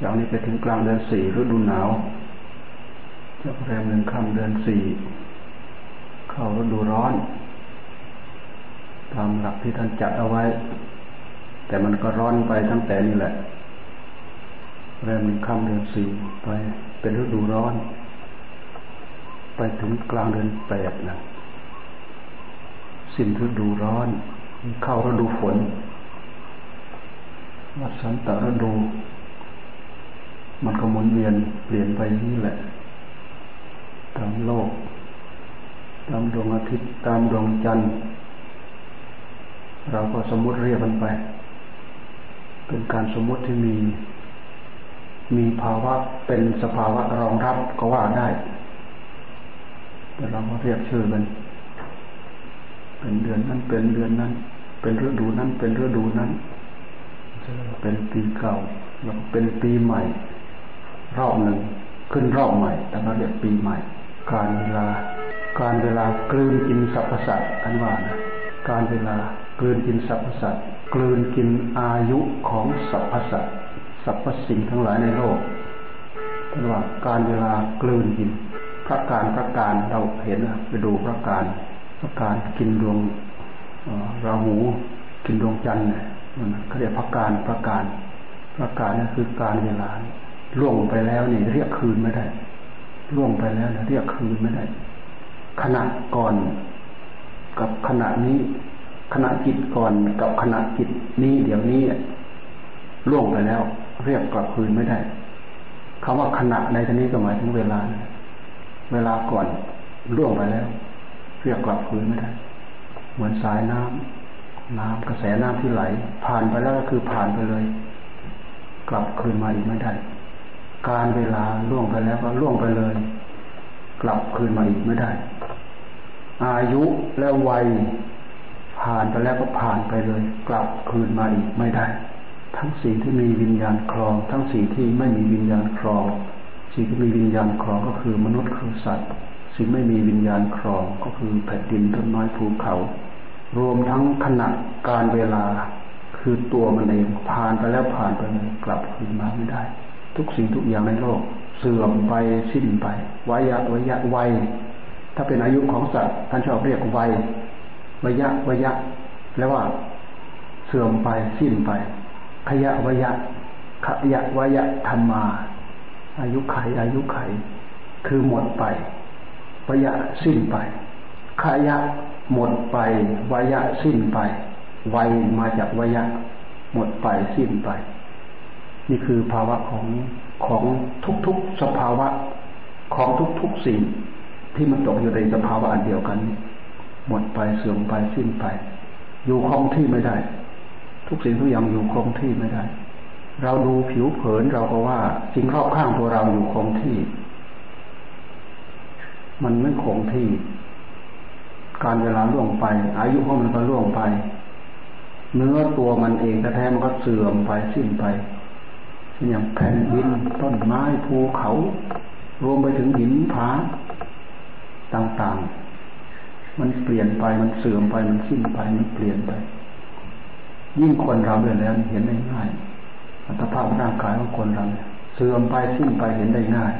จากนี้ไปถึงกลางเดือนสี่ฤดูหนาวจากแรมหนึ่งค่ำเดือนสี่เข้าฤดูร้อน ตามหลักที่ท่านจัดเอาไว้ แต่มันก็ร้อนไปตั้งแต่นี่แหละแรมหนึ่งค่ำเดือนสี่ไปเป็นฤดูร้อน ไปถึงกลางเดือนแปดนะสิ้นฤดูร้อน เข้าฤดูฝนวัสันตฤดู มันก็หมุนเวียนเปลี่ยนไปนี่แหละ ตามโลก ตามดวงอาทิตย์ ตามดวงจันทร์ เราก็สมมติเรียกมันไป เป็นการสมมติที่มี มีภาวะเป็นสภาวะรองรับก็ว่าได้ แต่เราก็เรียกชื่อมัน เป็นเดือนนั้น เป็นเดือนนั้น เป็นฤดูนั้น เป็นฤดูนั้น เป็นปีเก่าแล้วเป็นปีใหม่ รอบหนึ่งขึ้นรอบใหม่แต่เราเรียกปีใหม่ การเวลา การเวลากลืนกินสรรพสัตว์อันว่านะการเวลากลืนกินสรรพสัตว์กลืนกินอายุของสรรพสัตว์สรรพสิ่งทั้งหลายในโลกอันว่าการเวลากลืนกิน พระการพระการเราเห็นไปดูพระการพระการกินดวงราหูกินดวงจันทร์เนี่ยเขาเรียกพักการประการประการนั่นคือการเวลา ล่วงไปแล้วนี่เรียกคืนไม่ได้ล่วงไปแล้วเรียกคืนไม่ได้ ขณะก่อน กับขณะนี้ ขณะจิตก่อนกับขณะจิตนี้เดี๋ยวนี้ล่วงไปแล้ว เรียกกลับคืนไม่ได้คำว่าขณะในที่นี้ก็หมายถึงเวลา เวลาก่อนล่วงไปแล้ว เรียกกลับคืนไม่ได้ เหมือนสายน้ำน้ำกระแสน้ำที่ไหล ผ่านไปแล้วก็คือผ่านไปเลย กลับคืนมาอีกไม่ได้ การเวลาล่วงไปแล้วก็ล่วงไปเลย กลับคืนมาอีกไม่ได้ อายุและวัยผ่านไปแล้วก็ผ่านไปเลย กลับคืนมาอีกไม่ได้ ทั้งสิ่งที่มีวิญญาณครอง ทั้งสิ่งที่ไม่มีวิญญาณครอง สิ่งที่มีวิญญาณครองก็คือมนุษย์คือสัตว์ สิ่งไม่มีวิญญาณครองก็คือแผ่นดินต้นไม้ภูเขา รวมทั้งขณะการเวลาคือตัวมันเองผ่านไปแล้วผ่านไปเลยกลับคืนมาไม่ได้ ทุกสิ่งทุกอย่างในโลก เสื่อมไปสิ้นไปวายะวายะวัยถ้าเป็นอายุของสัตว์ท่านชอบเรียกวัยวยะวยะแล้วว่าเสื่อมไปสิ้นไป ขยะวยะขยะวยะธรรมา อายุไขอายุไข คือหมดไปวยะสิ้นไปขยะหมดไปวายะสิ้นไปวัยมาจากวายะหมดไปสิ้นไป นี่คือภาวะของของทุกๆสภาวะของทุกๆสิ่งที่มันตกอยู่ในสภาวะอันเดียวกัน หมดไปเสื่อมไปสิ้นไป อยู่คงที่ไม่ได้ ทุกสิ่งทุกอย่างอยู่คงที่ไม่ได้ เราดูผิวเผินเราก็ว่าสิ่งรอบข้างตัวเราอยู่คงที่ มันไม่คงที่ การเวลาล่วงไป อายุของมันก็ล่วงไป เนื้อตัวมันเองแท้ๆมันก็เสื่อมไปสิ้นไป อย่างแผ่นดินต้นไม้ภูเขา รวมไปถึงหินผาต่างๆ มันเปลี่ยนไปมันเสื่อมไปมันสิ้นไปมันเปลี่ยนไป ยิ่งคนเราเดินแล้วเห็นได้ง่ายอัตภาพร่างกายของคนเราเสื่อมไปสิ้นไปเห็นได้ง่าย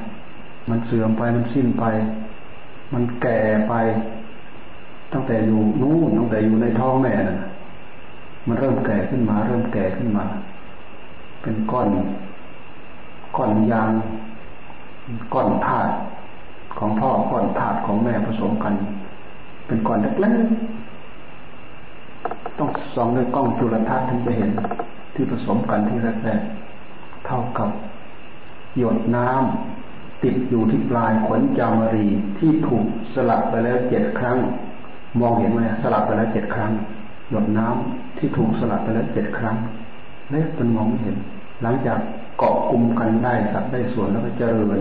มันเสื่อมไปมันสิ้นไป มันแก่ไป ตั้งแต่อยู่นู่นตั้งแต่อยู่ในท้องแม่นะมันเริ่มแก่ขึ้นมา เริ่มแก่ขึ้นมา เป็นก้อน ก้อนยางก้อนธาตุของพ่อก้อนธาตุของแม่ผสมกัน เป็นก้อนเล็กๆต้องส่องด้วยกล้องจุลทรรศน์ถึงจะเห็น ที่ผสมกันที่แรกๆเท่ากับ หยดน้ำติดอยู่ที่ปลายขนจามรีที่ถูกสลับไปแล้วเจ็ดครั้ง มองเห็นไหมสลับไปแล้วเจ็ดครั้ง หยดน้ำที่ถูกสลับไปแล้วเจ็ดครั้งเล็กมันมองไม่เห็น หลังจาก เกาะกลุ่มกันได้สักได้ส่วนแล้วก็เจริญ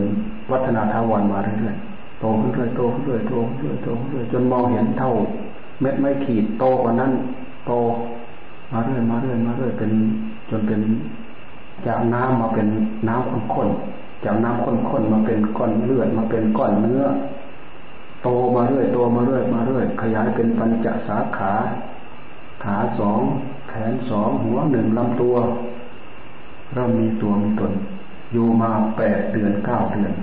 วัฒนาทาวันมาเรื่อยๆโตขึ้นเรื่อยโตขึ้นเรื่อยโตขึ้นเรื่อยโตขึ้นเรื่อยจนมองเห็นเท่า เม็ดไม่ขีดโตกว่านั้นโตมาเรื่อยมาเรื่อยมาเรื่อยเป็นจนเป็นจากน้ำมาเป็นน้ำข้นๆจากน้ำข้นๆมาเป็นก้อนเลือดมาเป็นก้อนเนื้อโตมาเรื่อยโตมาเรื่อยมาเรื่อยขยายเป็นปัญจสาขา ขาสองแขนสองหัวหนึ่งลำตัว เริ่มมีตัวมีตน อยู่มาแปดเดือนเก้าเดือน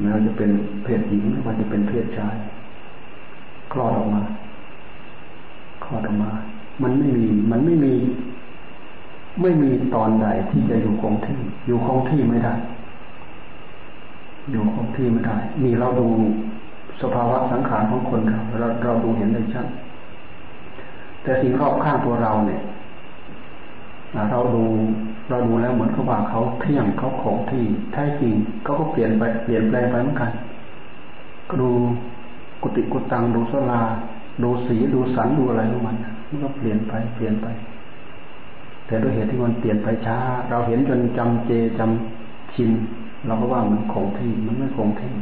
แม้ว่าจะเป็นเพศหญิงหรือว่าจะเป็นเพศชายคลอดออกมาคลอดออกมา มันไม่มี มันไม่มี ไม่มีตอนใดที่จะอยู่คงที่ อยู่คงที่ไม่ได้ อยู่คงที่ไม่ได้ นี่เราดูสภาวะสังขารของคนเราเราเราดูเห็นได้ชัดแต่สิ่งรอบข้างตัวเราเนี่ย เราดูเราดูแล้วเหมือนกับว่าเขาเที่ยงเขาคงที่แท้จริงเขาก็เปลี่ยนไปเปลี่ยนแปลงไปเหมือนกันก็ดูกุฏิกุตังดูสลา ดูสีดูสันดูอะไรของมันมันก็เปลี่ยนไปเปลี่ยนไป แต่ด้วยเหตุที่มันเปลี่ยนไปช้า เราเห็นจนจำเจจำชินเราก็ว่ามันคงที่มันไม่คงที่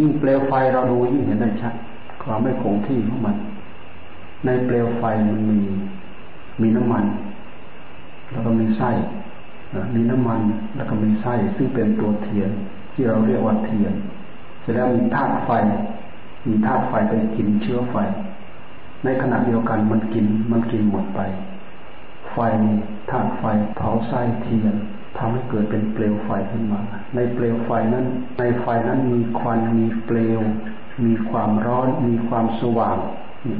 ยิ่งเปลวไฟเราดูยิ่งเห็นได้ชัดความไม่คงที่ของมัน ในเปลวไฟมันมีมีน้ำมัน แล้วก็มีไส้มีน้ำมันแล้วก็มีไส้ซึ่งเป็นตัวเทียน ที่เราเรียกว่าเทียนเสร็จแล้วมีธาตุไฟ มีธาตุไฟไปกินเชื้อไฟ ในขณะเดียวกันมันกินมันกินหมดไป ไฟธาตุไฟเผาไส้เทียนทำให้เกิดเป็นเปลวไฟขึ้นมา ในเปลวไฟนั้น ในไฟนั้นมีควันมีเปลว มีความร้อน มีความสว่าง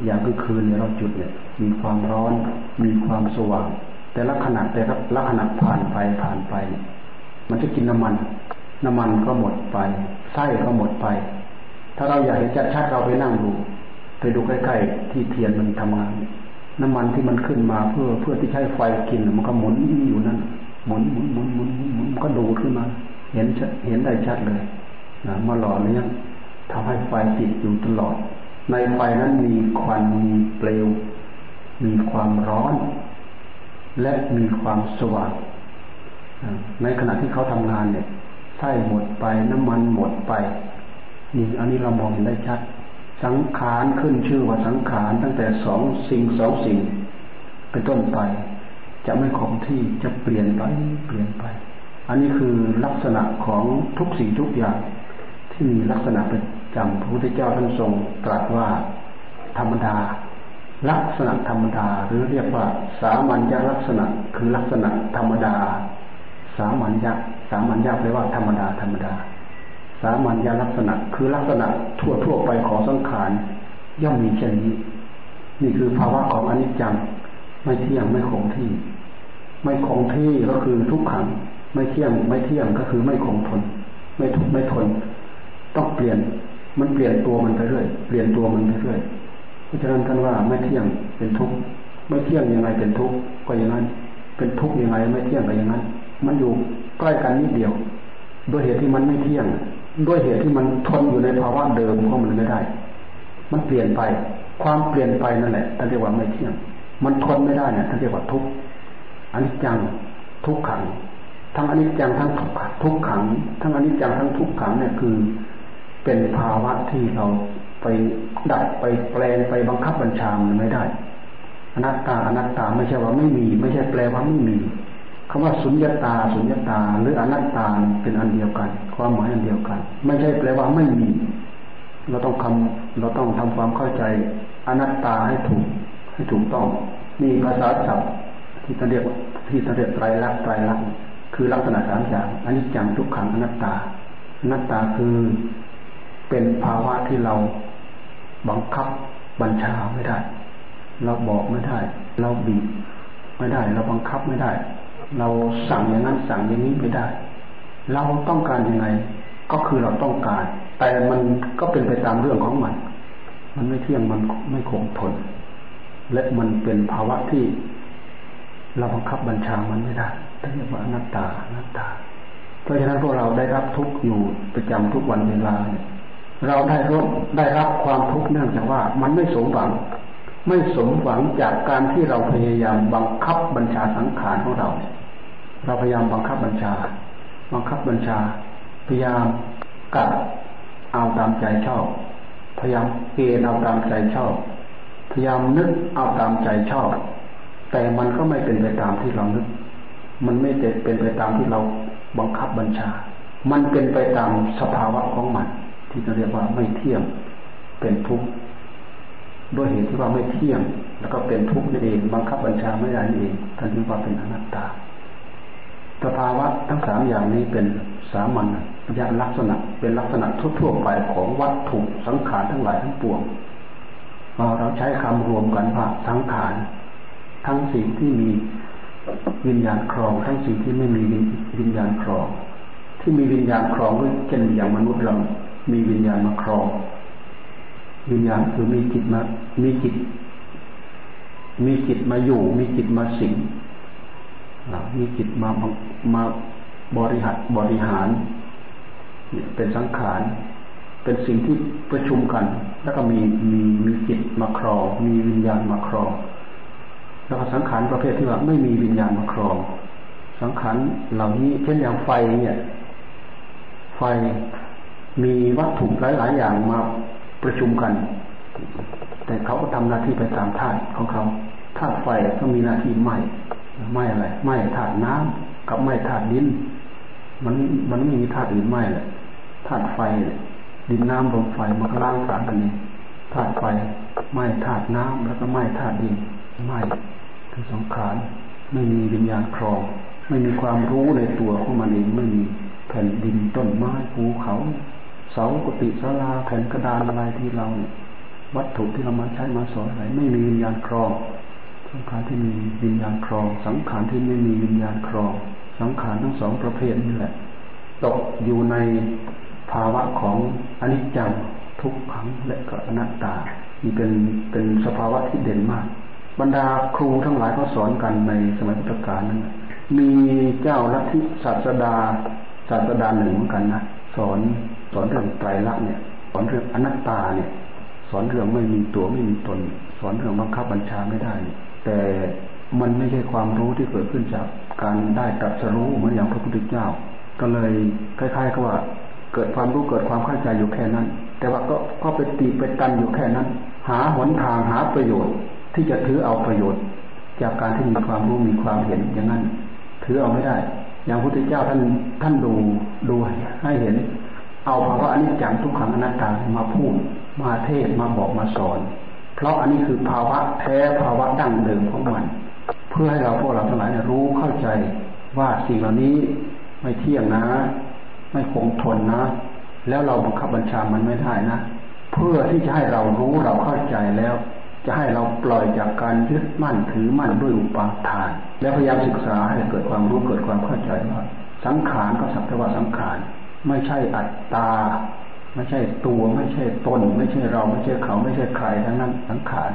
อย่างก็คือในเราจุดเนี่ย มีความร้อน มีความสว่าง แต่ละขณะแต่ละขณะผ่านไปผ่านไป มันจะกินน้ำมัน น้ำมันก็หมดไปไส้ก็หมดไป ถ้าเราอยากจะชัดเราไปนั่งดู ไปดูใกล้ๆที่เทียนมันทำงาน น้ำมันที่มันขึ้นมาเพื่อเพื่อที่ใช้ไฟกินมันก็หมุนอยู่นั่นหมุนหมุนหมุนหมุนหมุนก็ดูขึ้นมา เห็นเห็นได้ชัดเลยนะมาหล่อเลี้ยงทำให้ไฟติดอยู่ตลอด ในไฟนั้นมีควันมีเปลว มีความร้อน และมีความสว่างในขณะที่เขาทำงานเนี่ยไส้หมดไปน้ำมันหมดไปนี่อันนี้เรามองเห็นได้ชัด สังขารขึ้นชื่อว่าสังขารตั้งแต่สองสิ่งสองสิ่งเป็นต้นไป จะไม่คงที่จะเปลี่ยนไปเปลี่ยนไป อันนี้คือลักษณะของทุกสิ่งทุกอย่างที่มีลักษณะประจำพระพุทธเจ้าท่านทรงตรัสว่าธรรมดา ลักษณะธรรมดา หรือเรียกว่า สามัญญลักษณะ คือลักษณะธรรมดา สามัญญสามัญญแปลว่าธรรมดาธรรมดา สามัญญลักษณะ คือลักษณะทั่วทั่วไปของสังขารย่อมมีเช่นนี้ นี่คือภาวะของอนิจจัง ไม่เที่ยงไม่คงที่ ไม่คงที่ก็คือทุกขัง ไม่เที่ยงไม่เที่ยงก็คือไม่คงทน ไม่ทุกไม่ทน ต้องเปลี่ยน มันเปลี่ยนตัวมันไปเรื่อย เปลี่ยนตัวมันไปเรื่อย ราะฉะนั้นท่านว่าไม่เที่ยงเป็นทุกข์ไม่เที่ยงยังไงเป็นทุกข์ก็อย่างนั้น เป็นทุกข์ยังไงไม่เที่ยงก็อย่างนั้น มันอยู่ใกล้กันนิดเดียว ด้วยเหตุที่มันไม่เที่ยง ด้วยเหตุที่มันทนอยู่ในภาวะเดิมของมันไม่ได้ มันเปลี่ยนไป ความเปลี่ยนไปนั่นแหละท่านเรียกว่าไม่เที่ยง มันทนไม่ได้เนี่ยท่านเรียกว่าทุกข์อนิจจังทุกขัง ทั้งอนิจจังทั้งทุกขังทั้งอนิจจังทั้งทุกขังเนี่ยคือ เป็นภาวะที่เรา ไปดัดไปแปลงไปบังคับบัญชามันไม่ได้อนัตตาอนัตตาไม่ใช่ว่าไม่มี ไม่ใช่แปลว่าไม่มีคำว่าสุญญตา สุญญตา หรืออนัตตาเป็นอันเดียวกัน ความหมายอันเดียวกัน ไม่ใช่แปลว่าไม่มี เราต้องคำเราต้องทำความเข้าใจอนัตตาให้ถูกให้ถูกต้องนี่ภาษาศัพท์ที่ท่านเรียกที่ท่านเรียกไตรลักษณ์ไตรลักษณ์คือลักษณะสามอย่างอันนี้จังทุกขังอนัตตาอนัตตาคือเป็นภาวะที่เรา บังคับบัญชาไม่ได้ เราบอกไม่ได้ เราบีบไม่ได้ เราบังคับไม่ได้ เราสั่งอย่างนั้นสั่งอย่างนี้ไม่ได้ เราต้องการยังไง ก็คือเราต้องการ แต่มันก็เป็นไปตามเรื่องของมัน มันไม่เที่ยงมันไม่คงทน และมันเป็นภาวะที่เราบังคับบัญชามันไม่ได้ท่านเรียกว่าอนัตตาอนัตตา เพราะฉะนั้นพวกเราได้รับทุกข์อยู่ประจำทุกวันเวลาเนี่ย เราได้รับได้รับความทุกข์เนื่องจากว่า มันไม่สมหวัง ไม่สมหวังจากการที่เราพยายามบังคับบัญชาสังขารของเรา เราพยายามบังคับบัญชา บังคับบัญชา พยายามกัดเอาตามใจชอบ พยายามเกณฑ์เอาตามใจชอบ พยายามนึกเอาตามใจชอบ แต่มันก็ไม่เป็นไปตามที่เรานึก มันไม่เป็นไปตามที่เราบังคับบัญชา มันเป็นไปตามสภาวะของมัน ที่จะเรียกว่าไม่เที่ยง เป็นทุกข์ด้วยเหตุที่ว่าไม่เที่ยง แล้วก็เป็นทุกข์นั่นเองบังคับบัญชาไม่ได้นั่นเองท่านเรียกว่าเป็นอนัตตาสภาวะทั้งสามอย่างนี้เป็นสามัญญาลักษณะ เป็นลักษณะทั่วๆไปของวัตถุสังขารทั้งหลายทั้งปวงเราใช้คำรวมกันว่าสังขารทั้งสิ่งที่มีวิญญาณครอง ทั้งสิ่งที่ไม่มีวิญญาณครอง ที่มีวิญญาณครองก็เช่นอย่างมนุษย์เรา มีวิญญาณมาครองวิญญาณคือมีจิตมา มีจิต มีจิตมาอยู่ มีจิตมาสิงมีจิตมามาบริหารบริหารเป็นสังขาร เป็นสิ่งที่ประชุมกัน แล้วก็มีมีมีจิตมาครอง มีวิญญาณมาครอง แล้วก็สังขารประเภทที่ว่าไม่มีวิญญาณมาครอง สังขารเหล่านี้เช่นอย่างไฟเนี่ย ไฟ มีวัตถุหลาย ๆ อย่างมาประชุมกัน แต่เขาก็ทำหน้าที่ไปตามธาตุของเขาธาตุไฟก็มีหน้าที่ไหม้ไหม้อะไรไหม้ธาตุน้ำกับไหม้ธาตุดิน มันมันไม่มีธาตุอื่นไหม้เลยธาตุไฟดินน้ำลมไฟมันก็ล้างสารกันเองธาตุไฟไหม้ธาตุน้ำแล้วก็ไหม้ธาตุดินไหม้คือสงขารไม่มีวิญญาณครอง ไม่มีความรู้ในตัวของมันเองไม่มีแผ่นดินต้นไม้ภูเขา เสากุฏิศาลาแผ่นกระดานอะไรที่เราวัตถุที่เรามาใช้มาสอนอะไรไม่มีวิญญาณครองสังขารที่มีวิญญาณครอง สังขารที่ไม่มีวิญญาณครอง สังขารทั้งสองประเภทนี่แหละ ตกอยู่ในภาวะของอนิจจังทุกขังและก็อนัตตานี่เป็นเป็นสภาวะที่เด่นมาก บรรดาครูทั้งหลายเขาสอนกันในสมัยพุทธกาลนั้นมีเจ้าลัทธิศาสดาศาสดาหนึ่งเหมือนกันนะสอน สอนเรื่องไตรลักษณ์เนี่ย สอนเรื่องอนัตตาเนี่ย สอนเรื่องไม่มีตัวไม่มีตน สอนเรื่องบังคับบัญชาไม่ได้ แต่มันไม่ใช่ความรู้ที่เกิดขึ้นจากการได้ตรัสรู้เหมือนอย่างพระพุทธเจ้า ก็เลยคล้ายๆกับว่า เกิดความรู้เกิดความเข้าใจอยู่แค่นั้น แต่ว่าก็ก็ไปตีไปตันอยู่แค่นั้น หาหนทางหาประโยชน์ ที่จะถือเอาประโยชน์ จากการที่มีความรู้มีความเห็นอย่างนั้น ถือเอาไม่ได้ อย่างพระพุทธเจ้าท่านท่านดูดูให้เห็น เอาภาวะอนิจจังทุกขังอนัตตามาพูดมาเทศมาบอกมาสอน เพราะอันนี้คือภาวะแท้ภาวะดั้งเดิมของมัน เพื่อให้เราพวกเราทั้งหลายรู้เข้าใจว่าสิ่งเหล่านี้ไม่เที่ยงนะ ไม่คงทนนะ แล้วเราบังคับบัญชามันไม่ได้นะ เพื่อที่จะให้เรารู้เราเข้าใจแล้ว จะให้เราปล่อยจากการยึดมั่นถือมั่นด้วยอุปาทาน แล้วพยายามศึกษาให้เกิดความรู้เกิดความเข้าใจว่าสังขารก็สักแต่ว่าสังขาร ไม่ใช่อัตตา ไม่ใช่ตัว ไม่ใช่ตน ไม่ใช่เรา ไม่ใช่เขา ไม่ใช่ใครทั้งนั้นสังขาร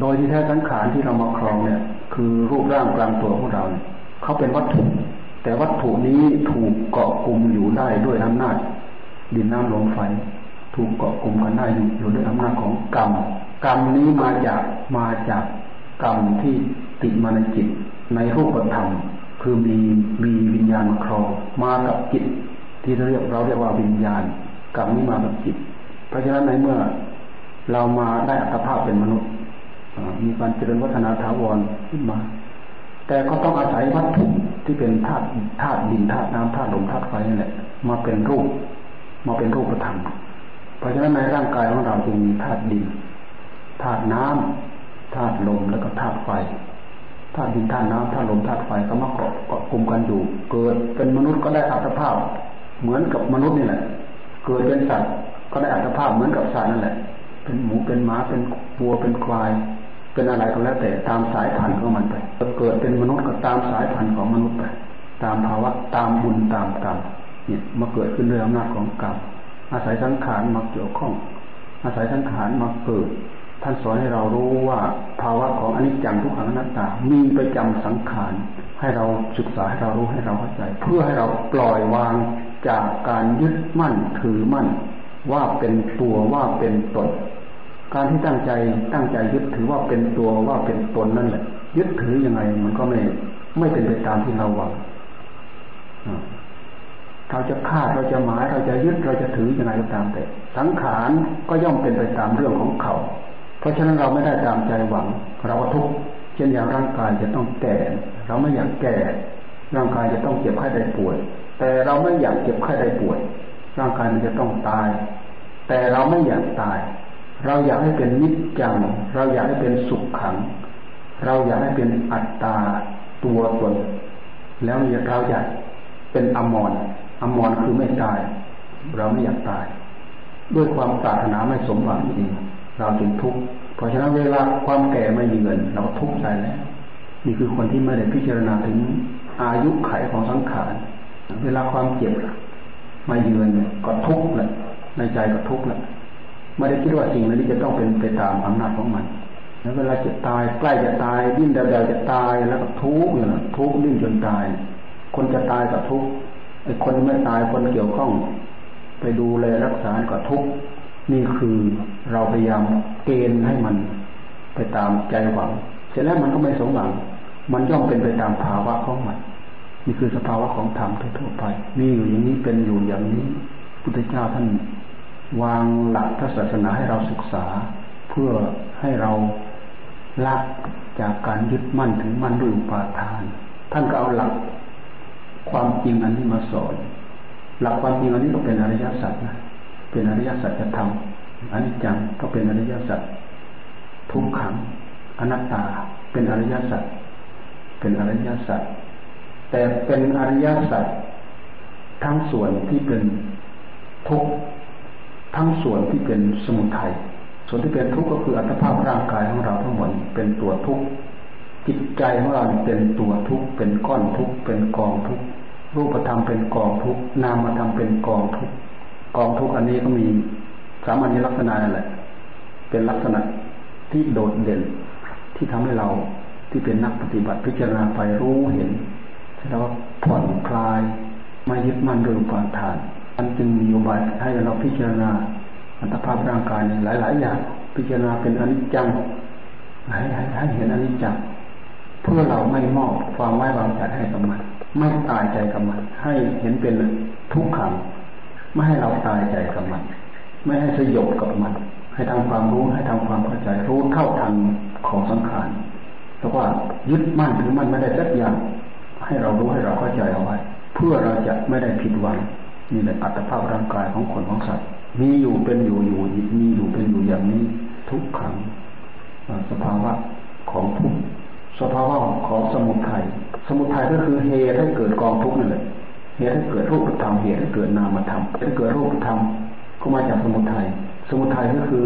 โดยที่แท้สังขารที่เรามาครองเนี่ย คือรูปร่างกลางตัวของเราเนี่ยเขาเป็นวัตถุ แต่วัตถุนี้ถูกเกาะกลุ่มอยู่ได้ด้วยอำนาจดินน้ำลมไฟ ถูกเกาะกลุ่มกันได้อยู่ด้วยอำนาจของกรรม กรรมนี้มาจากมาจากกรรมที่ติดมาในจิตในรูปธรรมคือมีมีวิญญาณมาครองมากับจิต ที่เราเรียกเราเรียกว่าวิญญาณกรรมนี้มากับจิต เพราะฉะนั้นในเมื่อเรามาได้อัตภาพเป็นมนุษย์มีการเจริญวัฒนาถาวรขึ้นมา แต่ก็ต้องอาศัยวัตถุที่เป็นธาตุธาตุดินธาตุน้ำธาตุลมธาตุไฟนี่แหละ มาเป็นรูป มาเป็นรูปธรรมเพราะฉะนั้นในร่างกายของเราจึงมีธาตุดินธาตุน้ำธาตุลมแล้วก็ธาตุไฟธาตุดินธาตุน้ำธาตุลมธาตุไฟก็มาเกาะเกาะกลุ่มกันอยู่ เกิดเป็นมนุษย์ก็ได้อัตภาพ เหมือนกับมนุษย์นี่แหละ เกิดเป็นสัตว์ก็ได้อัตภาพเหมือนกับสัตว์นั่นแหละ เป็นหมูเป็นหมาเป็นวัวเป็นควาย เป็นอะไรก็แล้วแต่ตามสายพันธุ์ของมันไปเกิดเป็นมนุษย์ก็ตามสายพันธุ์ของมนุษย์ไป ตามภาวะตามบุญตามกรรมเนี่ยมาเกิดขึ้นด้วยอำนาจของกรรมอาศัยสังขารมาเกี่ยวข้อง อาศัยสังขารมาเกิด ท่านสอนให้เรารู้ว่าภาวะของอนิจจังทุกขังอนัตตา มีประจำสังขารให้เราศึกษาให้เรารู้ให้เราเข้าใจ เพื่อให้เราปล่อยวาง จากการยึดมั่นถือมั่น ว่าเป็นตัวว่าเป็นตน การที่ตั้งใจตั้งใจยึดถือว่าเป็นตัวว่าเป็นตนนั่นแหละ ยึดถือยังไงมันก็ไม่ไม่เป็นไปตามที่เราหวังเราจะคาดเราจะหมายเราจะยึดเราจะถือยังไงก็ตามแต่ สังขารก็ย่อมเป็นไปตามเรื่องของเขา เพราะฉะนั้นเราไม่ได้ตามใจหวัง เราทุกข์เช่นอย่างร่างกายจะต้องแก่ เราไม่อยากแก่ ร่างกายจะต้องเจ็บไข้ได้ป่วย แต่เราไม่อยากเจ็บไข้ได้ป่วย ร่างกายมันจะต้องตาย แต่เราไม่อยากตาย เราอยากให้เป็นนิจจัง เราอยากให้เป็นสุขขัง เราอยากให้เป็นอัตตาตัวตน แล้วเราอยากเป็นอมรอมรคือไม่ตาย เราไม่อยากตาย ด้วยความปรารถนาไม่สมหวังจริงเราจึงทุกข์เพราะฉะนั้นเวลาความแก่ไม่เยือนเราทุกข์ใจแล้วนี่คือคนที่ไม่ได้พิจารณาถึงอายุไขของสังขาร เวลาความเจ็บมาเยือนก็ทุกข์แหละในใจก็ทุกข์แหละไม่ได้คิดว่าสิ่งนี้จะต้องเป็นไปตามอำนาจของมัน แล้วเวลาจะตายใกล้จะตายดิ้นเดาๆจะตายแล้วก็ทุกข์เนี่ยทุกข์ดิ้นจนตาย คนจะตายก็ทุกข์ไอ้คนไม่ตายคนเกี่ยวข้อง ไปดูแลรักษาก็ทุกข์นี่คือเราพยายามเกณฑ์ให้มันไปตามใจหวัง เสร็จแล้วมันก็ไม่สมหวัง มันย่อมเป็นไปตามภาวะของมัน นี่คือสภาวะของธรรมทั่วไป มีอยู่อย่างนี้เป็นอยู่อย่างนี้ พุทธเจ้าท่านวางหลักพระศาสนาให้เราศึกษา เพื่อให้เราละจากการยึดมั่นถึงมั่นด้วยอุปาทาน ท่านก็เอาหลักความจริงอันนี้มาสอน หลักความจริงอันนี้ก็เป็นอริยสัจนะ เป็นอริยสัจธรรมอนิจจังก็เป็นอริยสัจทุกขังอนัตตา เป็นอริยสัจเป็นอริยสัจ แต่เป็นอริยสัจทั้งส่วนที่เป็นทุกข์ทั้งส่วนที่เป็นสมุทัยส่วนที่เป็นทุกข์ก็คืออัตภาพร่างกายของเราทั้งหมดเป็นตัวทุกข์จิตใจของเราเป็นตัวทุกข์เป็นก้อนทุกข์เป็นกองทุกข์รูปธรรมเป็นกองทุกข์นามธรรมเป็นกองทุกข์กองทุกข์อันนี้ก็มีสามัญลักษณะนั่นแหละเป็นลักษณะที่โดดเด่นที่ทำให้เราที่เป็นนักปฏิบัติพิจารณาไปรู้เห็น แล้วผ่อนคลายไม่ยึดมั่นโดยอุปาทานมันจึงมีอุบายให้เราพิจารณาอัตภาพร่างกายในหลาย ๆ อย่าง พิจารณาเป็นอนิจจังให้ให้ให้เห็นอนิจจังเพื่อเราไม่มอบความไว้วางใจให้กับมันไม่ตายใจกับมันให้เห็นเป็นทุกขังไม่ให้เราตายใจกับมัน ไม่ให้สยบกับมัน ให้ทำความรู้ให้ทำความเข้าใจรู้เท่าทันของสังขารแต่ว่ายึดมั่นถือมั่นไม่ได้สักอย่าง ให้เรารู้ให้เราเข้าใจเอาไว้ เพื่อเราจะไม่ได้ผิดหวังนี่แหละอัตภาพร่างกายของคนของสัตว์มีอยู่เป็นอยู่อยู่มีอยู่เป็นอยู่อย่างนี้ ทุกขังสภาวะของทุกสภาวะของสมุทัยสมุทัยก็คือเหตุให้เกิดกองทุกนั่นแหละเหตุให้เกิดรูปธรรมเหตุให้เกิดนามธรรมให้เกิดรูปธรรมก็มาจากสมุทัยสมุทัยก็คือ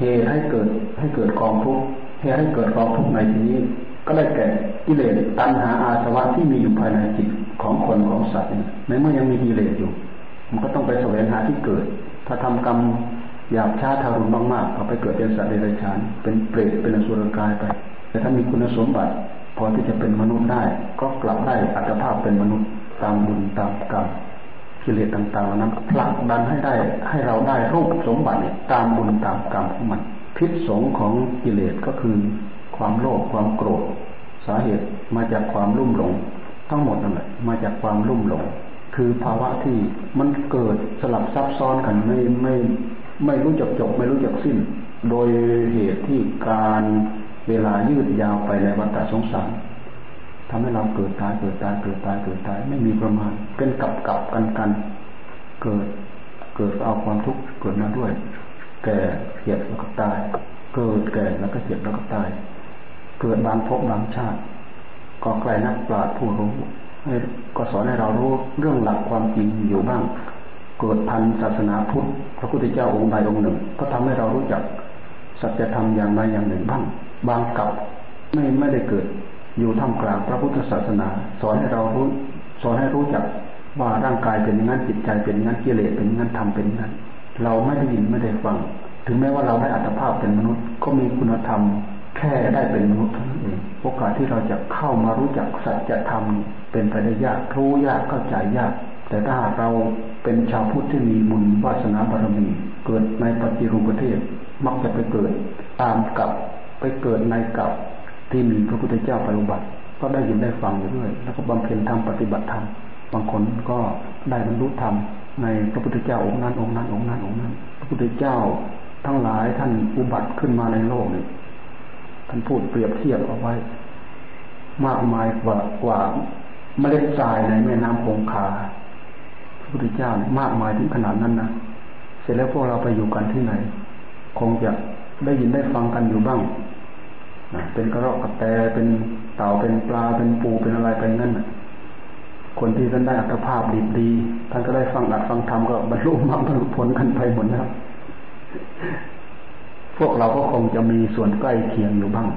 เหตุให้เกิดให้เกิดกองทุกเหตุให้เกิดกองทุกในที่นี้ ก็ได้แก่กิเลสตัณหาอาสวะที่มีอยู่ภายในจิตของคนของสัตว์ในเมื่อยังมีกิเลสอยู่ มันก็ต้องไปแสวงหาที่เกิด ถ้าทำกรรมหยาบช้าทารุณมากๆก็ไปเกิดเป็นสัตว์เดรัจฉาน เป็นเปรตเป็นอสุรกายไป แต่ถ้ามีคุณสมบัติพอที่จะเป็นมนุษย์ได้ ก็กลับได้อัตภาพเป็นมนุษย์ตามบุญตามกรรมกิเลสต่างๆเหล่านั้นผลักดันให้ได้ให้เราได้รูปสมบัติตามบุญตามกรรมของมัน พิษสงของกิเลสก็คือ ความโลภความโกรธสาเหตุมาจากความรุ่มหลง ทั้งหมดนั่นแหละมาจากความรุ่มหลง คือภาวะที่มันเกิดสลับซับซ้อนกันไม่ไม่ไม่รู้จักจบ ไม่รู้จักสิ้น โดยเหตุที่การเวลายืดยาวไปในวัฏสงสารทำให้เราเกิดตายเกิดตายเกิดตายเกิดตายไม่มีประมาณ เป็นกับกับกันกันเกิดเกิดเอาความทุกข์เกิดมาด้วย แก่เจ็บแล้วก็ตาย เกิดแก่แล้วก็เจ็บแล้วก็ตาย เกิดบางภพบางชาติ ก็ใครนักปราชญ์ผู้รู้ก็สอนให้เรารู้เรื่องหลักความจริงอยู่บ้าง เกิดพันศาสนาพุทธพระพุทธเจ้าองค์ใดองค์หนึ่ง ก็ทำให้เรารู้จักสัจธรรมอย่างใดอย่างหนึ่งบ้าง บางกับไม่ไม่ได้เกิด อยู่ท่ามกลางพระพุทธศาสนา สอนให้เรารู้ สอนให้รู้จักว่าร่างกายเป็นอย่างนั้นจิตใจเป็นอย่างนั้นกิเลสเป็นอย่างนั้นธรรมเป็นอย่างนั้น เราไม่ได้ยินไม่ได้ฟัง ถึงแม้ว่าเราได้อัตภาพเป็นมนุษย์ ก็มีคุณธรรม แค่ได้เป็นมนุษย์เท่านั้นเองโอกาสที่เราจะเข้ามารู้จักสัจธรรมเป็นไปได้ยากรู้ยากเข้าใจยาก แต่ถ้าเราเป็นชาวพุทธที่มีบุญวาสนาบารมี เกิดในปฏิรูปประเทศ มักจะไปเกิดตามกับไปเกิดในกับที่มีพระพุทธเจ้าปอุบัติ ก็ได้ยินได้ฟังอยู่ด้วย แล้วก็บำเพ็ญธรรมปฏิบัติธรรมบางคนก็ได้บรรลุธรรมในพระพุทธเจ้าองค์นั้นองค์นั้นองค์นั้นองค์นั้น พระพุทธเจ้าทั้งหลายท่านอุบัติขึ้นมาในโลกนี้ ท่านพูดเปรียบเทียบเอาไว้ มากมายกว่ากว่าเมล็ดทรายในแม่น้ำคงคาพระพุทธเจ้ามากมายถึงขนาดนั้นนะเสร็จแล้วพวกเราไปอยู่กันที่ไหน คงจะได้ยินได้ฟังกันอยู่บ้างนะเป็นกระรอกกระแตเป็นเต่าเป็นปลาเป็นปูเป็นอะไรไปงั้นนะคนที่ท่านได้อัตภาพดีดีท่านก็ได้ฟังอัดฟังธรรมก็บรรลุมรรคผลกันไปหมดแล้ว พวกเราก็คงจะมีส่วนใกล้เคียงอยู่บ้าง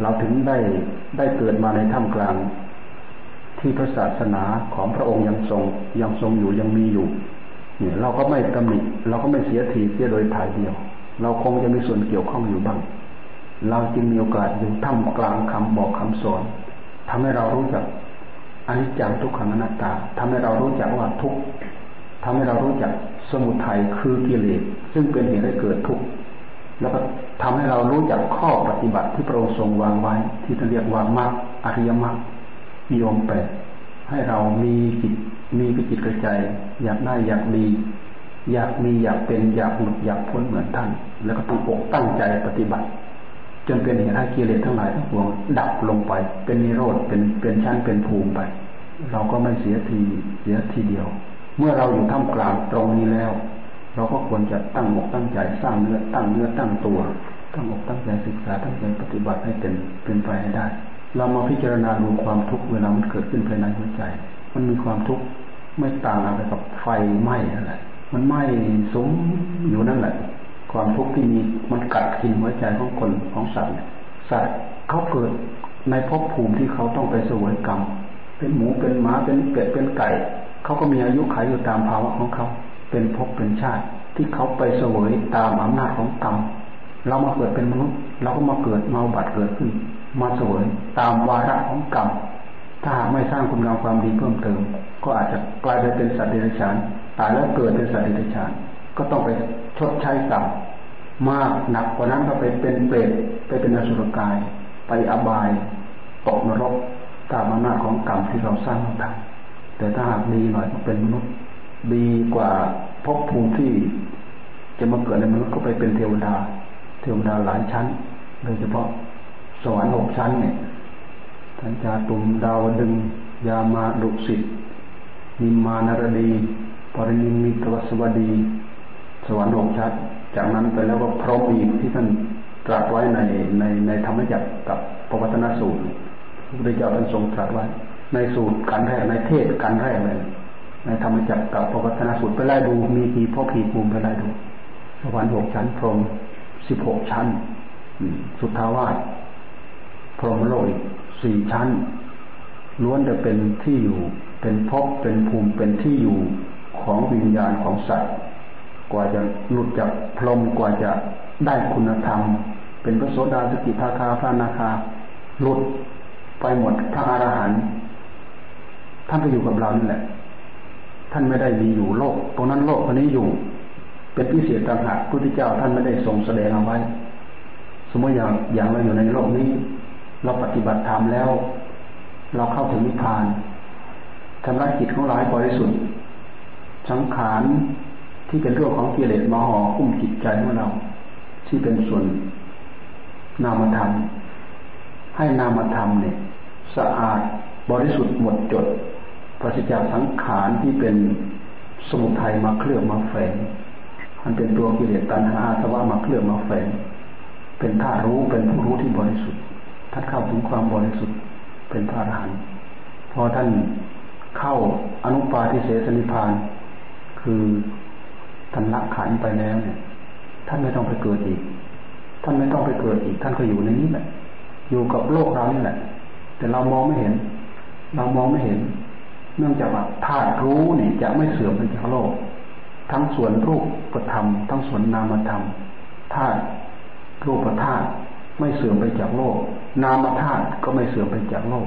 เราถึงได้ได้เกิดมาในท่ามกลาง ที่พระศาสนาของพระองค์ยังทรงยังทรงอยู่ยังมีอยู่เนี่ยเราก็ไม่ตำหนิเราก็ไม่เสียทีเสียโดยถ่ายเดียว เราคงจะมีส่วนเกี่ยวข้องอยู่บ้าง เราจึงมีโอกาสอยู่ท่ามกลางคำบอกคำสอนทำให้เรารู้จักอนิจจังทุกขังอนัตตาทำให้เรารู้จักว่าทุกทำให้เรารู้จักสมุทัยคือกิเลสซึ่งเป็นเหตุให้เกิดทุกข์ แล้วก็ทำให้เรารู้จักข้อปฏิบัติที่พระองค์ทรงวางไว้ ที่เรียกว่ามรรคอริยมรรคมีองค์แปดให้เรามีจิตมีกระจิตกระใจ อยากได้อยากดี อยากมีอยากเป็นอยากหลุดอยากพ้นเหมือนท่าน แล้วก็ตั้งอกตั้งใจปฏิบัติ จนเป็นเหตุให้กิเลสทั้งหลายทั้งปวงดับลงไป เป็นนิโรธเป็นเป็นชั้นเป็นภูมิไป เราก็ไม่เสียทีเสียทีเดียว เมื่อเราอยู่ท่ามกลางตรงนี้แล้ว เราก็ควรจะตั้งอกตั้งใจสร้างเนื้อตั้งเนื้อตั้งตัว ตั้งอกตั้งใจศึกษาตั้งใจปฏิบัติให้เป็นเป็นไปให้ได้ เรามาพิจารณาดูความทุกข์เวลามันเกิดขึ้นภายในหัวใจ มันมีความทุกข์ไม่ต่างอะไรกับไฟไหม้อะไรมันไหม้สมอยู่นั่นแหละ ความทุกข์ที่มีมันกัดกินหัวใจของคนของสัตว์สัตว์เขาเกิดในภพภูมิที่เขาต้องไปสวยกรรม เป็นหมูเป็นหมาเป็นเป็ดเป็นไก่ เขาก็มีอายุขัยอยู่ตามภาวะของเขา เป็นภพเป็นชาติ ที่เขาไปเสวยตามอำนาจของกรรมเรามาเกิดเป็นมนุษย์ เราก็มาเกิดมาบัตรเกิดขึ้น มาเสวยตามวาระของกรรมถ้าหากไม่สร้างคุณงามความดีเพิ่มเติม ก็อาจจะกลายไปเป็นสัตว์เดรัจฉานตายแล้วเกิดเป็นสัตว์เดรัจฉาน ก็ต้องไปชดใช้กรรมมากหนักกว่านั้นก็ไปเป็นเปรตไปเป็นอสุรกาย ไปอบายตกนรกตามอำนาจของกรรมที่เราสร้างมาทำแต่ถ้าหากดีหน่อยก็เป็นมนุษย์ ดีกว่าภพภูมิที่จะมาเกิดในมนุษย์ก็ไปเป็นเทวดา เทวดาหลายชั้น โดยเฉพาะสวรรค์หกชั้นเนี่ยทันจาตุมดาวดึง ยามาดุสิตนิมานารดีปรินิมิตวสวดี สวรรค์หกชัดจากนั้นไปแล้วก็พร้อมอีกที่ท่านตรัสไว้ในในในธรรมจักรกับปวัตนสูตรพระพุทธเจ้าท่านทรงตรัสไว้ ในสูตรกันแรกในเทศกันแรกเลย ในธรรมจักรกับปวัตนสูตรไปไล่ดูมีกี่พ่อผีภูมิไปไล่ดูสวรรค์หกชั้น พรหมสิบหกชั้นสุทธาวาสพรหมโลกอีกสี่ชั้น ล้วนจะเป็นที่อยู่ เป็นภพเป็นภูมิเป็นที่อยู่ของวิญญาณของสัตว์กว่าจะหลุดจากพรหมกว่าจะได้คุณธรรม เป็นพระโสดาสกิทาคาพระนาคาหลุดไปหมดพระอรหันต์ท่านก็อยู่กับเรานี่แหละ ท่านไม่ได้มีอยู่โลก ตรงนั้นโลกคนนี้อยู่ เป็นพิเศษต่างหากพุทธเจ้าท่านไม่ได้ทรงแสดงเอาไว้ สมมติอย่างอย่างเราอยู่ในโลกนี้ เราปฏิบัติธรรมแล้ว เราเข้าถึงนิพพานทำลายจิตของเราให้บริสุทธิ์สังขารที่เป็นเรื่องของกิเลสมาห่อคุ้มจิตใจของเรา ที่เป็นส่วนนามธรรม ให้นามธรรมเนี่ย สะอาดบริสุทธิ์หมดจด ปราศจากสังขารที่เป็นสมุทัยมาเคลือบมาแฝงมันเป็นตัวกิเลสตัณหาสวะมาเคลือบมาแฝง เป็นธาตุรู้เป็นผู้รู้ที่บริสุทธิ์ท่านเข้าถึงความบริสุทธิ์เป็นพระอรหันต์พอท่านเข้าอนุปาทิเสสนิพาน คือท่านละขันไปแล้วเนี่ย ท่านไม่ต้องไปเกิดอีก ท่านไม่ต้องไปเกิดอีก ท่านก็อยู่ในนี้แหละอยู่กับโลกเรานี่แหละ แต่เรามองไม่เห็น เรามองไม่เห็น เนื่องจากว่าธาตุรู้นี่จะไม่เสื่อมไปจากโลก ทั้งส่วนรูปปธรรม ทั้งส่วนนามธรรมธาตุรูปธาตุไม่เสื่อมไปจากโลก นามธาตุก็ไม่เสื่อมไปจากโลก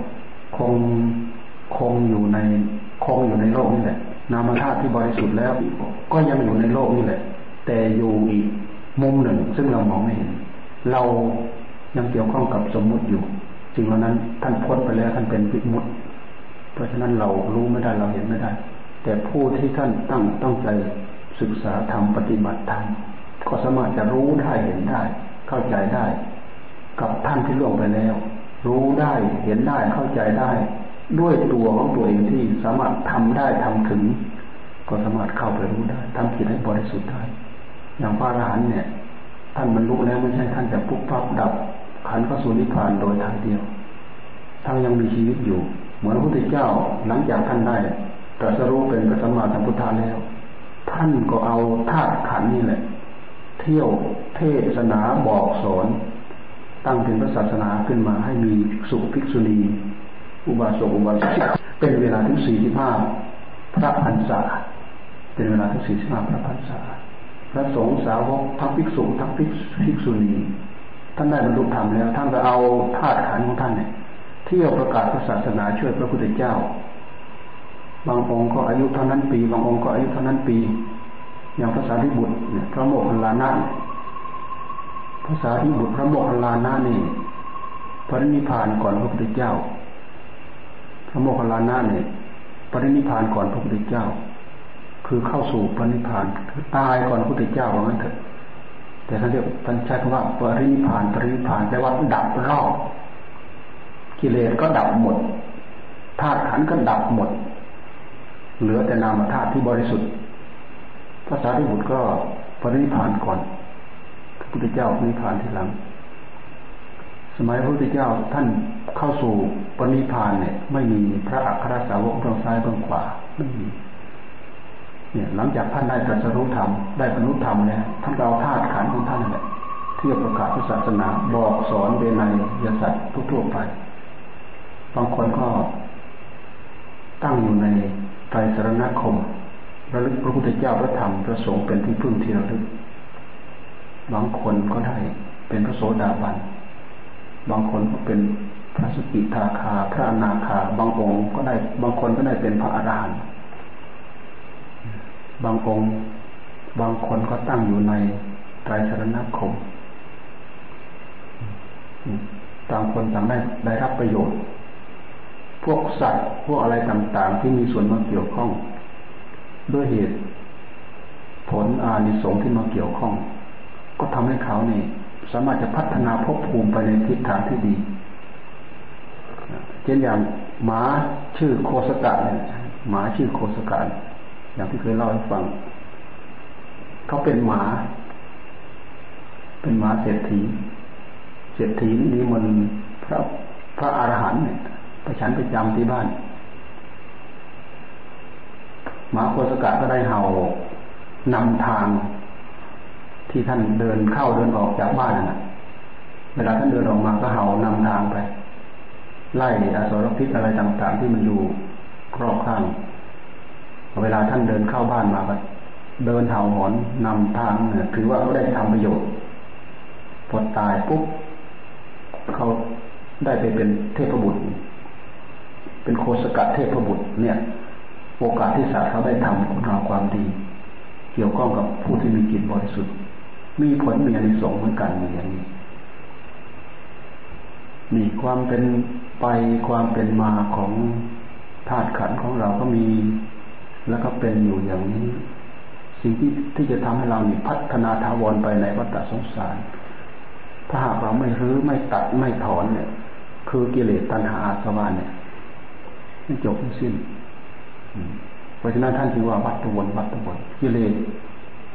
คงคงอยู่ในคงอยู่ในโลกนี่แหละ นามธาตุที่บริสุทธิ์แล้ว ก็ยังอยู่ในโลกนี่แหละ แต่อยู่อีกมุมหนึ่ง ซึ่งเรามองไม่เห็น เรายังเกี่ยวข้องกับสมมุติอยู่สิ่งเหล่านั้นท่านพ้นไปแล้วท่านเป็นวิมุต เพราะฉะนั้นเรารู้ไม่ได้เราเห็นไม่ได้ แต่ผู้ที่ท่านตั้งต้องใจศึกษาธรรมปฏิบัติธรรมก็สามารถจะรู้ได้เห็นได้ เข้าใจได้ กับท่านที่ล่วงไปแล้ว รู้ได้เห็นได้เข้าใจได้ ด้วยตัวของตัวเองที่สามารถทำได้ทำถึง ก็สามารถเข้าไปรู้ได้ทำจิตให้บริสุทธิ์ได้ อย่างพระอรหันต์เนี่ยท่านบรรลุแล้วไม่ใช่ท่านจะปุ๊บปั๊บดับขันเข้าสู่นิพพานโดยทางเดียวท่านยังมีชีวิตอยู่ เหมือนพระพุทธเจ้าหลังจากท่านได้ตรัสรู้เป็นพระสัมมาสัมพุทธะแล้ว ท่านก็เอาธาตุขันนี่แหละ เที่ยวเทศนาบอกสอน ตั้งเป็นพระศาสนาขึ้นมาให้มีสุภิกษุณี อุบาสกอุบาสิกเป็นเวลาถึงสี่สิบห้าพระพรรษาเป็นเวลาถึงสี่สิบห้าพระพรรษาพระสงฆ์สาวกทั้งภิกษุทั้งภิกษุณีท่านได้บรรลุธรรมแล้ว ท่านก็เอาธาตุขันของท่านเนี่ย ที่ยวประกาศศาสนาช่วยพระพุทธเจ้า บางองค์ก็อายุเท่านั้นปี บางองค์ก็อายุเท่านั้นปี อย่างภาษาที่บุตรเนี่ยพระโมคคัลลานะภาษาที่บุตรพระโมคคัลลานะนี่ปรินิพานก่อนพระพุทธเจ้า พระโมคคัลลานะเนี่ยปรินิพานก่อนพระพุทธเจ้า คือเข้าสู่ปรินิพานคือตายก่อนพระพุทธเจ้าว่างั้นเถอะแต่ท่านเรียกท่านใช้คำว่าปรินิพานปรินิพานแปลว่าดับรอบ กิเลสก็ดับหมดธาตุขันก็ดับหมด เหลือแต่นามธาตุที่บริสุทธิ์ภาษาที่บุตรก็ปรินิพานก่อนพระพุทธเจ้าปรินิพานทีหลัง สมัยพระพุทธเจ้าท่านเข้าสู่ปรินิพานเนี่ย ไม่มีพระอัครสาวกเบื้องซ้ายเบื้องขวาไม่มีเนี่ยหลังจากท่านได้ตรัสรู้ธรรมได้บรรลุธรรมเนี่ยท่านเอาธาตุขันธ์ของท่านนี่ยเที่ยวประกาศศาสนาบอกสอนเวไนยสัตว์ทั่วไป บางคนก็ตั้งอยู่ในไตรสรณคมระลึกพระพุทธเจ้าพระธรรมพระสงฆ์เป็นที่พึ่งที่ระลึก บางคนก็ได้เป็นพระโสดาบัน บางคนก็เป็นพระสกิทาคา พระอนาคา บางองค์ก็ได้ บางคนก็ได้เป็นพระอรหันต์ บางองค์ บางคนก็ตั้งอยู่ในไตรสรณคม ต่างคนต่างได้ได้รับประโยชน์ พวกสัตว์พวกอะไรต่างๆ ที่มีส่วนมาเกี่ยวข้อง ด้วยเหตุผลอานิสงส์ที่มาเกี่ยวข้อง ก็ทำให้เขาเนี่ยสามารถจะพัฒนาภพภูมิไปในทิศทางที่ดี เช่นอย่างหมาชื่อโคสกะเนี่ยหมาชื่อโคสกะอย่างที่เคยเล่าให้ฟัง เขาเป็นหมา เป็นหมาเศรษฐี เศรษฐีนี่มันพระพระอรหันต์เนี่ย ไปฉันไปจำที่บ้านหมาโคสกะก็ได้เห่านำทาง ที่ท่านเดินเข้าเดินออกจากบ้านน่ะเวลาท่านเดินออกมาก็เห่านำทางไป ไล่อสรพิษอะไรต่างๆ ที่มันอยู่รอบข้าง เวลาท่านเดินเข้าบ้านมาก็เดินเห่าหอนนำทางเนี่ยถือว่าเขาได้ทำประโยชน์พอตายปุ๊บเขาได้ไปเป็นเทพบุตร เป็นโคสกัดเทพบุตรเนี่ย โอกาสที่สัตว์เขาได้ทำคุณงามความดี เกี่ยวข้องกับผู้ที่มีจิตบริสุทธิ์ มีผลมีอนิสงส์เหมือนกันอย่างนี้นี่ความเป็นไปความเป็นมาของธาตุขันของเราก็มี แล้วก็เป็นอยู่อย่างนี้ สิ่งที่ที่จะทำให้เรานี่พัฒนาทาวรไปในวัฏสงสาร ถ้าหากเราไม่รื้อไม่ตัดไม่ถอนเนี่ย คือกิเลสตัณหาอาสวะเนี่ย ไม่จบไม่สิ้นเพราะฉะนั้นท่านจึงว่าวัตถุวนวัตวนกิเลส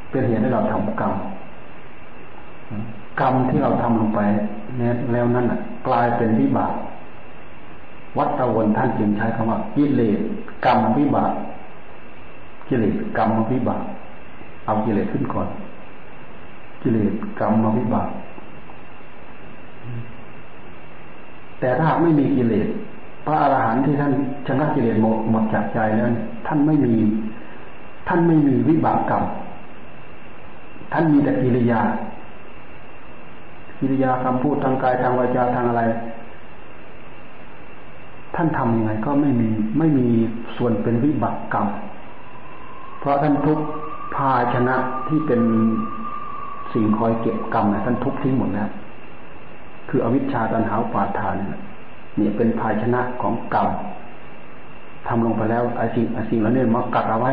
เป็นเหตุให้เราทำกรรมกรรมที่เราทำลงไปเนี่ยแล้วนั่นอะ กลายเป็นวิบากวัตวนท่านจึงใช้คำว่ากิเลสกรรมวิบากกิเลสกรรมวิบาก เอากิเลสขึ้นก่อน กิเลสกรรมวิบาก แต่ถ้าไม่มีกิเลส พระอรหันต์ที่ท่านชนะกิเลสหมดหมดจากใจแล้วท่านไม่มี ท่านไม่มีวิบากกรรมท่านมีแต่กิริยา กิริยาคำพูดทางกายทางวาจาทางอะไร ท่านทำยังไงก็ไม่มีไม่มีส่วนเป็นวิบากกรรมเพราะท่านทุกภาชนะที่เป็นสิ่งคอยเก็บกรรมเนี่ยท่านทุกทิ้งหมดแล้วคืออวิชชาตันหาปาทาน เนี่ยเป็นภาชนะของกรรมทำลงไปแล้วไอ้สิ่งไอ้สิ่งเหล่านี้มากัดเอาไว้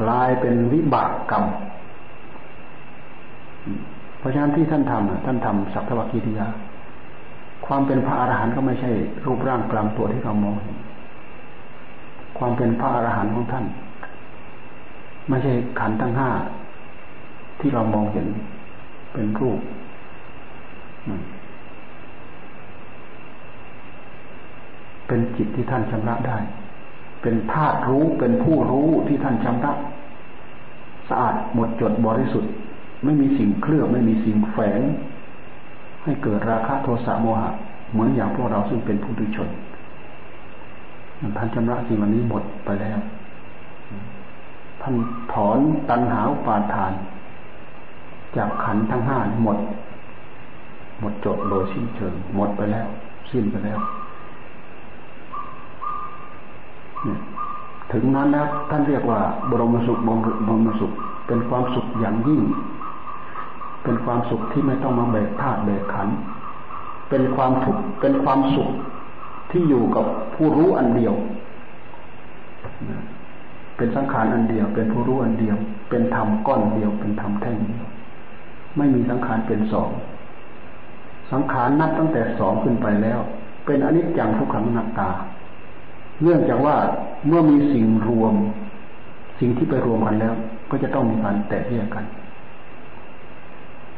กลายเป็นวิบากกรรม เพราะฉะนั้นที่ท่านทำท่านทำสัพพะกิริยา ความเป็นพระอรหันต์ก็ไม่ใช่ รูปร่างกลางตัวที่เรามองเห็นความเป็นพระอรหันต์ของท่าน ไม่ใช่ขันทั้งห้าที่เรามองเห็นเป็นรูป เป็นจิตที่ท่านชำระได้ เป็นธาตุรู้เป็นผู้รู้ที่ท่านชำระสะอาดหมดจดบริสุทธิ์ ไม่มีสิ่งเคลือบไม่มีสิ่งแฝง ให้เกิดราคะโทสะโมหะ เหมือนอย่างพวกเราซึ่งเป็นผู้ดุชนท่านชำระสิ่งเหล่านี้หมดไปแล้ว ท่านถอนตัณหาปาทาน จากขันทั้งห้าหมด หมดจดโดยสิ้นเชิงหมดไปแล้ว สิ้นไปแล้ว ถึงนั้นนะท่านเรียกว่า บรมสุขบรมสุข เป็นความสุขอย่างยิ่ง เป็นความสุขที่ไม่ต้องมาแบกธาตุแบกขัน เป็นความทุกเป็นความสุขที่อยู่กับผู้รู้อันเดียว เป็นสังขารอันเดียว เป็นผู้รู้อันเดียว เป็นธรรมก้อนเดียว เป็นธรรมแท่งเดียว ไม่มีสังขารเป็นสอง สังขารนับตั้งแต่สองขึ้นไปแล้ว เป็นอนิจจังทุกขังนัตตา เนื่องจากว่าเมื่อมีสิ่งรวม สิ่งที่ไปรวมกันแล้ว ก็จะต้องมีการแตกแยกกัน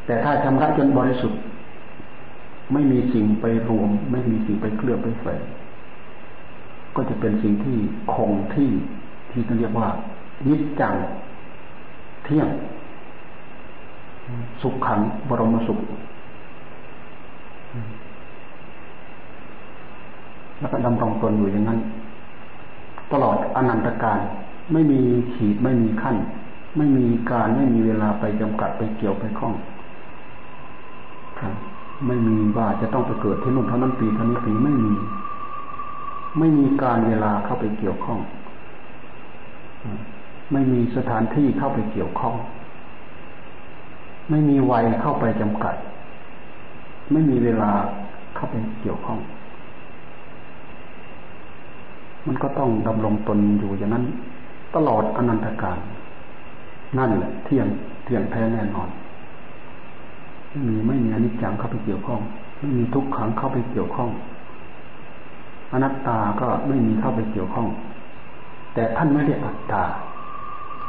แต่ถ้าชำระจนบริสุทธิ์ ไม่มีสิ่งไปรวม ไม่มีสิ่งไปเคลือบไปแฝงก็จะเป็นสิ่งที่คงที่ที่เรียกว่านิจจังเที่ยง สุขขังบรมสุขแล้วก็ดำรงตนอยู่อย่างนั้น ตลอดอนันตการ ไม่มีขีดไม่มีขั้น ไม่มีการไม่มีเวลาไปจำกัดไปเกี่ยวไปข้องไม่มีว่าจะต้องไปเกิดที่นู่นเท่านั้นปีเท่านี้ปีไม่มี ไม่มีการเวลาเข้าไปเกี่ยวข้อง ไม่มีสถานที่เข้าไปเกี่ยวข้อง ไม่มีวัยเข้าไปจำกัด ไม่มีเวลาเข้าไปเกี่ยวข้อง มันก็ต้องดำรงตนอยู่อย่างนั้น ตลอดอนันตการ นั่นแหละเที่ยงเที่ยงแท้แน่นอนไม่มีไม่มีอนิจจังเข้าไปเกี่ยวข้องไม่มีทุกขังเข้าไปเกี่ยวข้อง อนัตตาก็ไม่มีเข้าไปเกี่ยวข้อง แต่ท่านไม่ได้อัตตา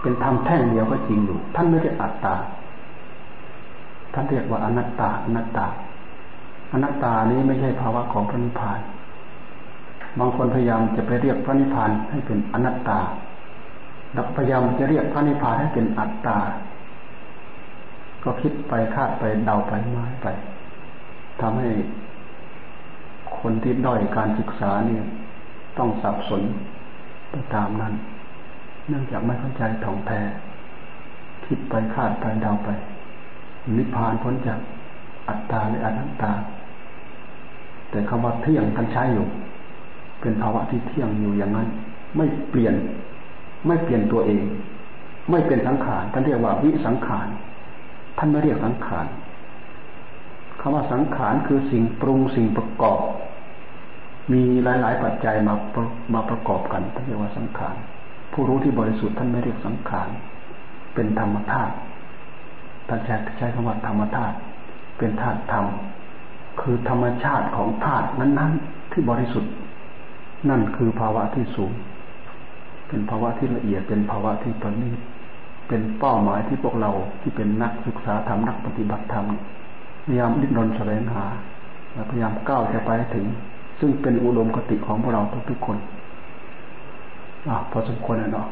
เป็นธรรมแท่งเดียวก็จริงอยู่ ท่านไม่ได้อัตตา ท่านเรียกว่าอนัตตาอนัตตาอนัตตานี้ไม่ใช่ภาวะของพระนิพพาน บางคนพยายามจะไปเรียกพระนิพพานให้เป็นอนัตตาดักพยายามจะเรียกพระนิพพานให้เป็นอัตตา ก็คิดไปคาดไปเดาไปมาไปทำให้คนที่ด้อยการศึกษาเนี่ย ต้องสับสนไปตามนั้น เนื่องจากไม่เข้าใจถ่องแท้คิดไปคาดไปเดาไป นิพพานพ้นจากอัตตาหรืออนัตตา แต่คำว่าเที่ยงท่านใช้อยู่ เป็นภาวะที่เที่ยงอยู่อย่างนั้น ไม่เปลี่ยน ไม่เปลี่ยนตัวเอง ไม่เป็นสังขารท่านเรียกว่าวิสังขารท่านไม่เรียกสังขารคำว่าสังขารคือสิ่งปรุงสิ่งประกอบ มีหลาย ๆ ปัจจัยมามาประกอบกันท่านเรียกว่าสังขารผู้รู้ที่บริสุทธิ์ท่านไม่เรียกสังขารเป็นธรรมธาตุท่านใช้ใช้คำว่าธรรมธาตุเป็นธาตุธรรม คือธรรมชาติของธาตุนั้น ๆ ที่บริสุทธิ์ นั่นคือภาวะที่สูง เป็นภาวะที่ละเอียด เป็นภาวะที่ประณีตเป็นเป้าหมายที่พวกเราที่เป็นนักศึกษาธรรมนักปฏิบัติธรรมพยายามดิ้นรนแสวงหาและพยายามก้าวจะไปถึง ซึ่งเป็นอุดมคติของพวกเราทุกๆคนอะพอสมควรแล้วเนาะ